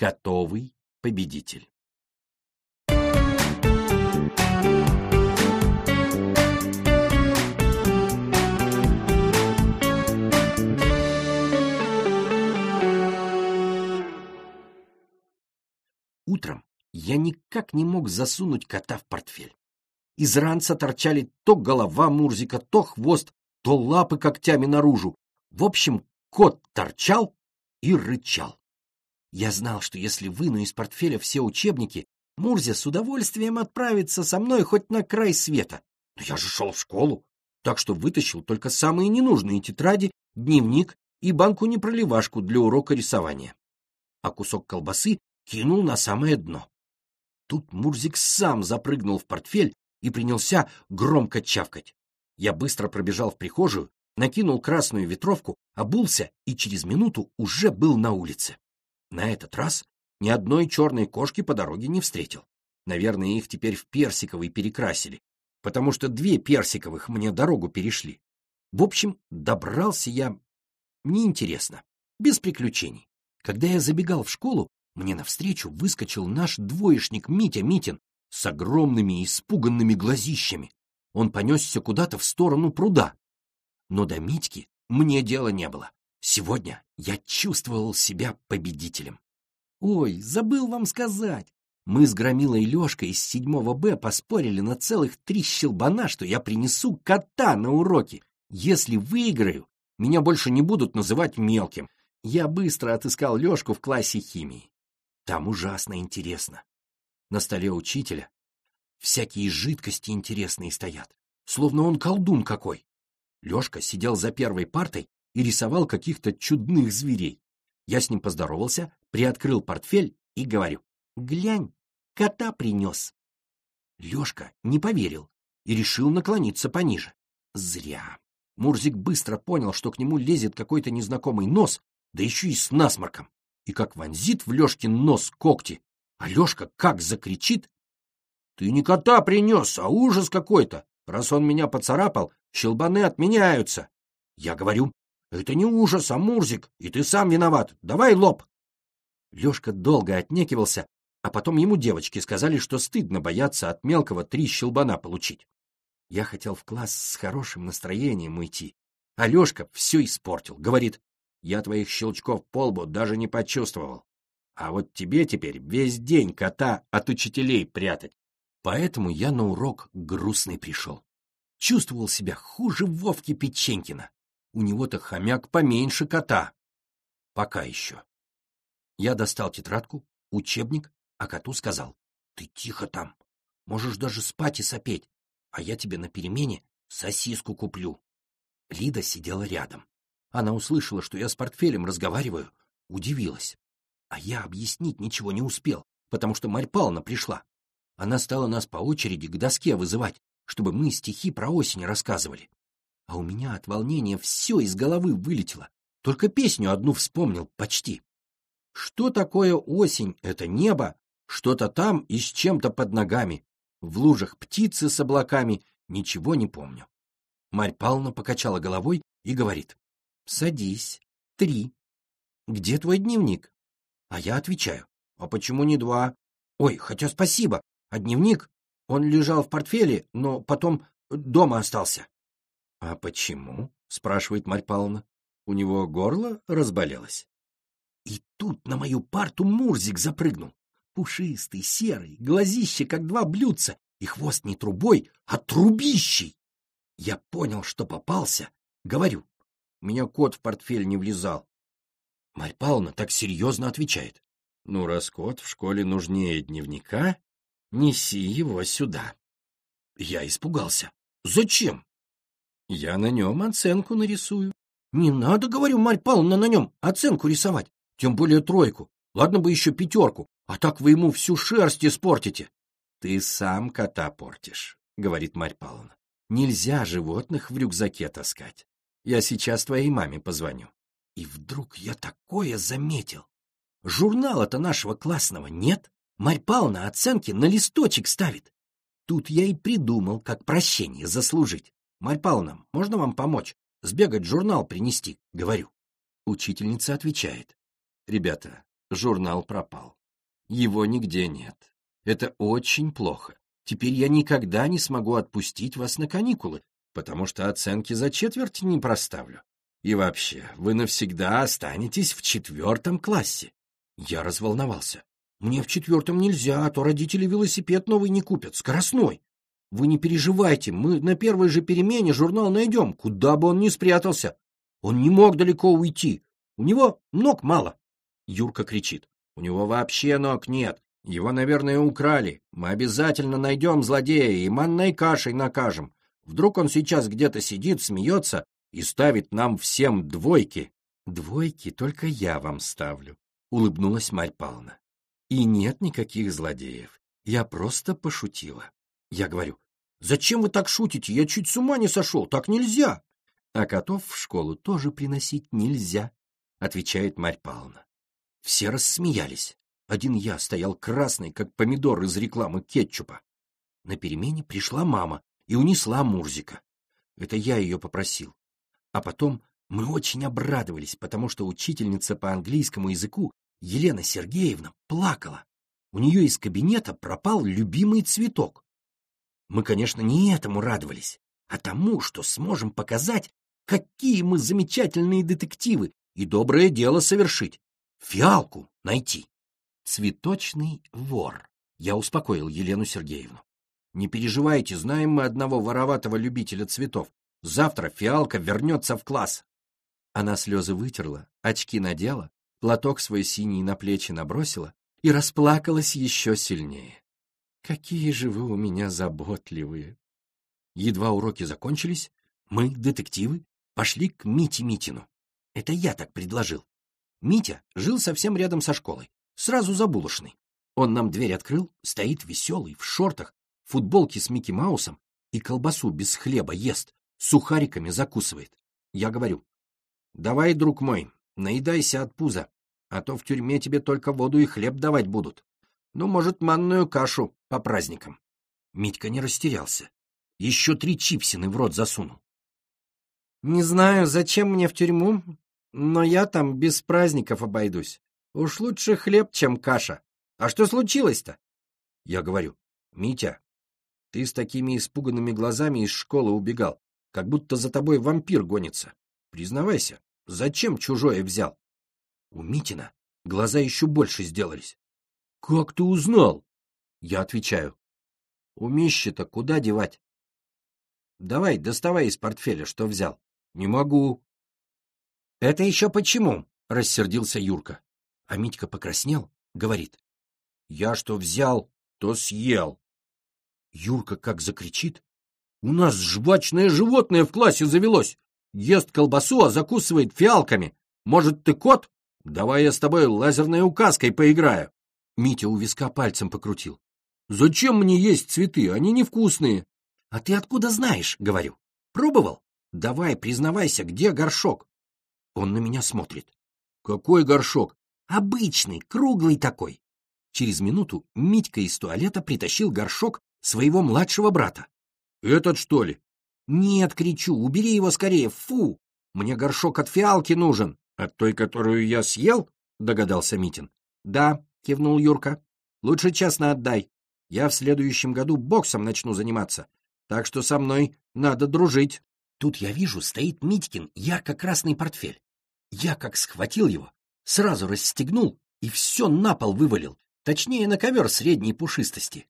Котовый победитель. Утром я никак не мог засунуть кота в портфель. Из ранца торчали то голова Мурзика, то хвост, то лапы когтями наружу. В общем, кот торчал и рычал. Я знал, что если выну из портфеля все учебники, Мурзя с удовольствием отправится со мной хоть на край света. Но я же шел в школу, так что вытащил только самые ненужные тетради, дневник и банку-непроливашку для урока рисования. А кусок колбасы кинул на самое дно. Тут Мурзик сам запрыгнул в портфель и принялся громко чавкать. Я быстро пробежал в прихожую, накинул красную ветровку, обулся и через минуту уже был на улице. На этот раз ни одной черной кошки по дороге не встретил. Наверное, их теперь в персиковый перекрасили, потому что две персиковых мне дорогу перешли. В общем, добрался я неинтересно, без приключений. Когда я забегал в школу, мне навстречу выскочил наш двоечник Митя Митин с огромными испуганными глазищами. Он понесся куда-то в сторону пруда. Но до Митьки мне дела не было. Сегодня я чувствовал себя победителем. Ой, забыл вам сказать. Мы с Громилой Лешкой из седьмого Б поспорили на целых три щелбана, что я принесу кота на уроки. Если выиграю, меня больше не будут называть мелким. Я быстро отыскал Лешку в классе химии. Там ужасно интересно. На столе учителя всякие жидкости интересные стоят, словно он колдун какой. Лешка сидел за первой партой и рисовал каких-то чудных зверей. Я с ним поздоровался, приоткрыл портфель и говорю, «Глянь, кота принес». Лешка не поверил и решил наклониться пониже. Зря. Мурзик быстро понял, что к нему лезет какой-то незнакомый нос, да еще и с насморком и как вонзит в Лешкин нос когти, а Лешка как закричит. «Ты не кота принес, а ужас какой-то! Раз он меня поцарапал, щелбаны отменяются!» Я говорю, «Это не ужас, а Мурзик, и ты сам виноват. Давай лоб!» Лешка долго отнекивался, а потом ему девочки сказали, что стыдно бояться от мелкого три щелбана получить. Я хотел в класс с хорошим настроением уйти, а Лешка все испортил. Говорит, я твоих щелчков по лбу даже не почувствовал. А вот тебе теперь весь день кота от учителей прятать. Поэтому я на урок грустный пришел. Чувствовал себя хуже Вовки Печенькина. У него-то хомяк поменьше кота. Пока еще. Я достал тетрадку, учебник, а коту сказал. Ты тихо там. Можешь даже спать и сопеть, а я тебе на перемене сосиску куплю. Лида сидела рядом. Она услышала, что я с портфелем разговариваю, удивилась. А я объяснить ничего не успел, потому что Марь Павловна пришла. Она стала нас по очереди к доске вызывать, чтобы мы стихи про осень рассказывали. А у меня от волнения все из головы вылетело. Только песню одну вспомнил почти. Что такое осень? Это небо, что-то там и с чем-то под ногами. В лужах птицы с облаками, ничего не помню. Марь Павловна покачала головой и говорит. Садись. Три. Где твой дневник? А я отвечаю. А почему не два? Ой, хотя спасибо. А дневник? Он лежал в портфеле, но потом дома остался. А почему? Спрашивает Марь Павловна. У него горло разболелось. И тут на мою парту Мурзик запрыгнул. Пушистый, серый, глазище, как два блюдца, и хвост не трубой, а трубищей. Я понял, что попался. Говорю, у меня кот в портфель не влезал. Марь Павловна так серьезно отвечает. Ну, раз кот в школе нужнее дневника, неси его сюда. Я испугался. Зачем? Я на нем оценку нарисую. Не надо, говорю, Марь Павловна, на нем оценку рисовать, тем более тройку. Ладно бы еще пятерку, а так вы ему всю шерсть испортите. Ты сам кота портишь, говорит Марь Павловна. Нельзя животных в рюкзаке таскать. Я сейчас твоей маме позвоню. И вдруг я такое заметил. Журнала-то нашего классного нет. Марь Павловна оценки на листочек ставит. Тут я и придумал, как прощение заслужить. Марь Павловна, можно вам помочь? Сбегать журнал принести, говорю. Учительница отвечает. Ребята, Журнал пропал. Его нигде нет. Это очень плохо. Теперь я никогда не смогу отпустить вас на каникулы, потому что оценки за четверть не проставлю. И вообще, вы навсегда останетесь в четвертом классе. Я разволновался. Мне в четвертом нельзя, а то родители велосипед новый не купят, скоростной. Вы не переживайте, мы на первой же перемене журнал найдем, куда бы он ни спрятался. Он не мог далеко уйти. У него ног мало. Юрка кричит. У него вообще ног нет. Его, наверное, украли. Мы обязательно найдем злодея и манной кашей накажем. Вдруг он сейчас где-то сидит, смеется и ставит нам всем двойки. Двойки только я вам ставлю, — улыбнулась Марь Павловна. И нет никаких злодеев. Я просто пошутила. Я говорю, зачем вы так шутите? Я чуть с ума не сошел, так нельзя. А котов в школу тоже приносить нельзя, отвечает Марь Павловна. Все рассмеялись. Один я стоял красный, как помидор из рекламы кетчупа. На перемене пришла мама и унесла Мурзика. Это я ее попросил. А потом мы очень обрадовались, потому что учительница по английскому языку Елена Сергеевна плакала. У нее из кабинета пропал любимый цветок. Мы, конечно, не этому радовались, а тому, что сможем показать, какие мы замечательные детективы и доброе дело совершить. Фиалку найти. Цветочный вор. Я успокоил Елену Сергеевну. Не переживайте, знаем мы одного вороватого любителя цветов. Завтра фиалка вернется в класс. Она слезы вытерла, очки надела, платок свой синий на плечи набросила и расплакалась еще сильнее. Какие же вы у меня заботливые! Едва уроки закончились, мы, детективы, пошли к Мите Митину. Это я так предложил. Митя жил совсем рядом со школой, сразу за булочной. Он нам дверь открыл, стоит веселый, в шортах, футболке с Микки Маусом и колбасу без хлеба ест, сухариками закусывает. Я говорю, давай, друг мой, наедайся от пуза, а то в тюрьме тебе только воду и хлеб давать будут. Ну, может, манную кашу по праздникам. Митька не растерялся. Еще три чипсины в рот засунул. Не знаю, зачем мне в тюрьму, но я там без праздников обойдусь. Уж лучше хлеб, чем каша. А что случилось-то? Я говорю, Митя, ты с такими испуганными глазами из школы убегал, как будто за тобой вампир гонится. Признавайся, зачем чужое взял? У Митина глаза еще больше сделались. — Как ты узнал? Я отвечаю. — У Мищи-то куда девать? — Давай, доставай из портфеля, что взял. — Не могу. — Это еще почему? — рассердился Юрка. А Митька покраснел, говорит. — Я что взял, то съел. Юрка как закричит. — У нас жвачное животное в классе завелось. Ест колбасу, а закусывает фиалками. Может, ты кот? Давай я с тобой лазерной указкой поиграю. Митя у виска пальцем покрутил. Зачем мне есть цветы? Они невкусные. А ты откуда знаешь? Говорю. Пробовал? Давай, признавайся, где горшок? Он на меня смотрит. Какой горшок? Обычный, круглый такой. Через минуту Митька из туалета притащил горшок своего младшего брата. Этот что ли? Нет, кричу, убери его скорее, фу! Мне горшок от фиалки нужен. От той, которую я съел? Догадался Митин. Да, кивнул Юрка. Лучше честно отдай. Я в следующем году боксом начну заниматься. Так что со мной надо дружить. Тут я вижу, стоит Митькин ярко-красный портфель. Я как схватил его, сразу расстегнул и все на пол вывалил, точнее на ковер средней пушистости.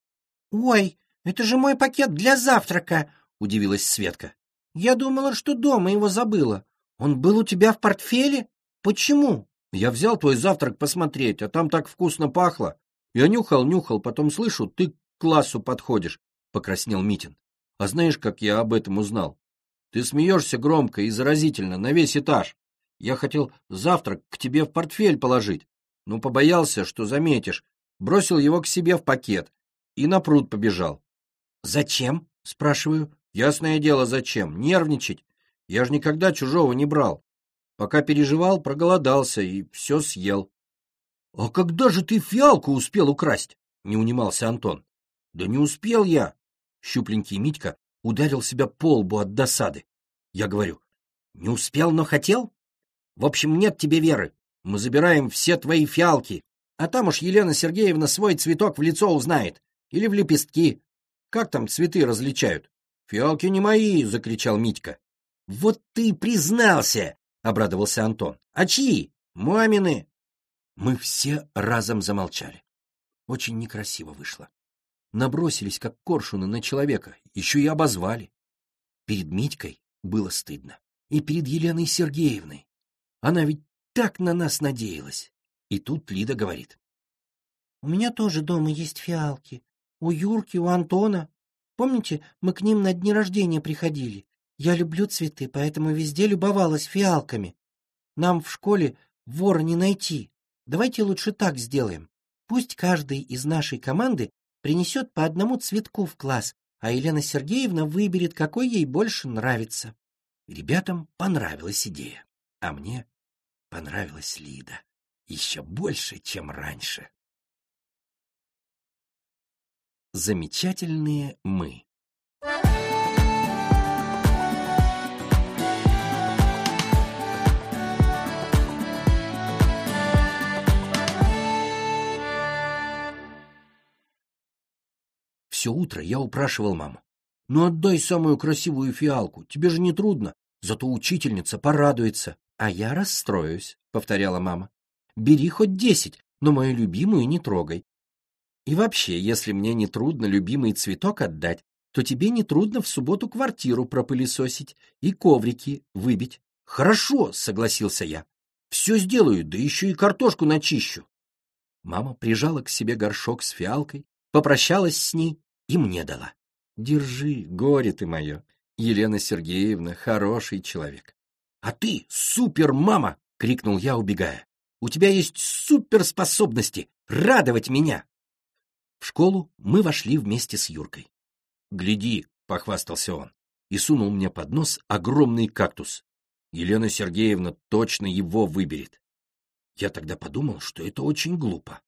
— Ой, это же мой пакет для завтрака, — удивилась Светка. — Я думала, что дома его забыла. Он был у тебя в портфеле? Почему? Я взял твой завтрак посмотреть, а там так вкусно пахло. Я нюхал, нюхал, потом слышу, ты к классу подходишь, — покраснел Митин. А знаешь, как я об этом узнал? Ты смеешься громко и заразительно, на весь этаж. Я хотел завтрак к тебе в портфель положить, но побоялся, что заметишь. Бросил его к себе в пакет и на пруд побежал. «Зачем?» — спрашиваю. «Ясное дело, зачем? Нервничать. Я же никогда чужого не брал. Пока переживал, проголодался и все съел. — А когда же ты фиалку успел украсть? — не унимался Антон. — Да не успел я. Щупленький Митька ударил себя по лбу от досады. Я говорю, — Не успел, но хотел? В общем, нет тебе веры. Мы забираем все твои фиалки, а там уж Елена Сергеевна свой цветок в лицо узнает. Или в лепестки. Как там цветы различают? Фиалки не мои, закричал Митька. Вот ты признался, обрадовался Антон. А чьи? Мамины. Мы все разом замолчали. Очень некрасиво вышло. Набросились, как коршуны, на человека, еще и обозвали. Перед Митькой было стыдно. И перед Еленой Сергеевной. Она ведь так на нас надеялась. И тут Лида говорит. — У меня тоже дома есть фиалки. У Юрки, у Антона. Помните, мы к ним на дни рождения приходили? Я люблю цветы, поэтому везде любовалась фиалками. Нам в школе вора не найти. Давайте лучше так сделаем. Пусть каждый из нашей команды принесет по одному цветку в класс, а Елена Сергеевна выберет, какой ей больше нравится. Ребятам понравилась идея, а мне понравилась Лида еще больше, чем раньше. Замечательные мы Все утро я упрашивал маму. «Ну отдай самую красивую фиалку, тебе же не трудно, зато учительница порадуется». «А я расстроюсь», — повторяла мама. «Бери хоть десять, но мою любимую не трогай. И вообще, если мне не трудно любимый цветок отдать, то тебе не трудно в субботу квартиру пропылесосить и коврики выбить. Хорошо, согласился я. Все сделаю, да еще и картошку начищу. Мама прижала к себе горшок с фиалкой, попрощалась с ней и мне дала. Держи, горе ты мое. Елена Сергеевна хороший человек. «А ты супер-мама!» — крикнул я, убегая. «У тебя есть суперспособности радовать меня!» В школу мы вошли вместе с Юркой. «Гляди!» — похвастался он и сунул мне под нос огромный кактус. Елена Сергеевна точно его выберет. Я тогда подумал, что это очень глупо.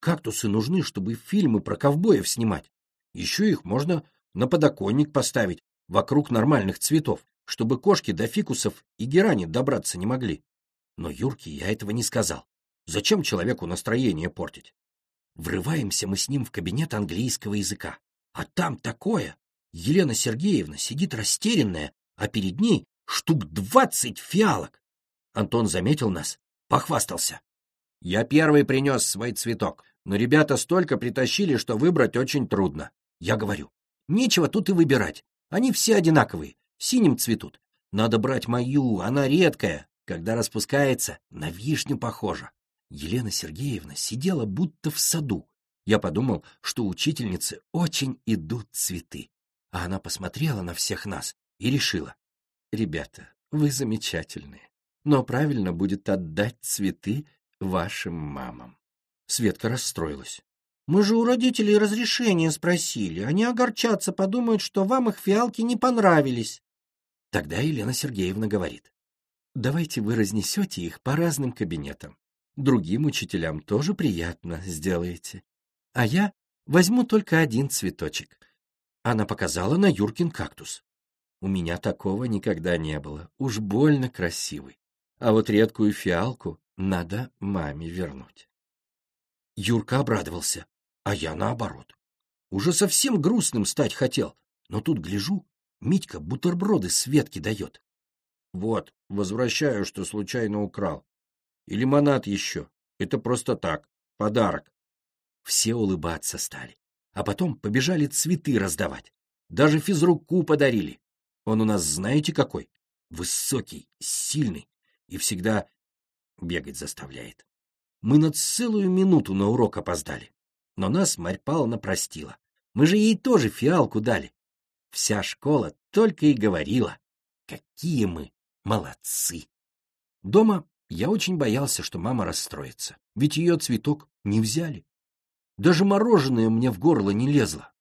Кактусы нужны, чтобы фильмы про ковбоев снимать. Еще их можно на подоконник поставить вокруг нормальных цветов чтобы кошки до фикусов и герани добраться не могли. Но Юрке я этого не сказал. Зачем человеку настроение портить? Врываемся мы с ним в кабинет английского языка. А там такое! Елена Сергеевна сидит растерянная, а перед ней штук двадцать фиалок. Антон заметил нас, похвастался. Я первый принес свой цветок, но ребята столько притащили, что выбрать очень трудно. Я говорю, нечего тут и выбирать, они все одинаковые, синим цветут. Надо брать мою, она редкая, когда распускается, на вишню похожа. Елена Сергеевна сидела будто в саду. Я подумал, что учительнице очень идут цветы. А она посмотрела на всех нас и решила. «Ребята, вы замечательные, но правильно будет отдать цветы вашим мамам». Светка расстроилась. «Мы же у родителей разрешения спросили. Они огорчатся, подумают, что вам их фиалки не понравились». Тогда Елена Сергеевна говорит, давайте вы разнесете их по разным кабинетам. Другим учителям тоже приятно сделаете. А я возьму только один цветочек. Она показала на Юркин кактус. У меня такого никогда не было, уж больно красивый. А вот редкую фиалку надо маме вернуть. Юрка обрадовался, а я наоборот. Уже совсем грустным стать хотел, но тут гляжу, Митька бутерброды Светке дает. Вот, возвращаю, что случайно украл. И лимонад еще. Это просто так, подарок. Все улыбаться стали. А потом побежали цветы раздавать. Даже физруку подарили. Он у нас знаете какой? Высокий, сильный и всегда бегать заставляет. Мы на целую минуту на урок опоздали. Но нас Марь Павловна простила. Мы же ей тоже фиалку дали. Вся школа только и говорила, какие мы молодцы. Дома я очень боялся, что мама расстроится, ведь ее цветок не взяли. Даже мороженое мне в горло не лезло.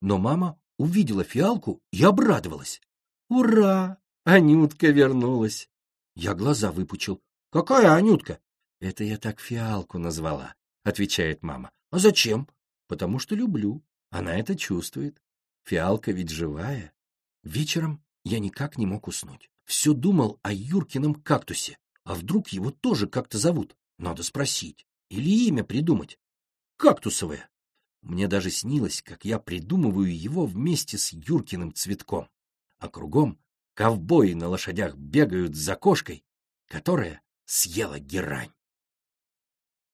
Но мама увидела фиалку и обрадовалась. «Ура! Анютка вернулась!» Я глаза выпучил. «Какая Анютка?» «Это я так фиалку назвала», — отвечает мама. «А зачем?» «Потому что люблю. Она это чувствует. Фиалка ведь живая. Вечером я никак не мог уснуть. Все думал о Юркином кактусе. А вдруг его тоже как-то зовут? Надо спросить. Или имя придумать. Кактусовое. Мне даже снилось, как я придумываю его вместе с Юркиным цветком. А кругом ковбои на лошадях бегают за кошкой, которая съела герань.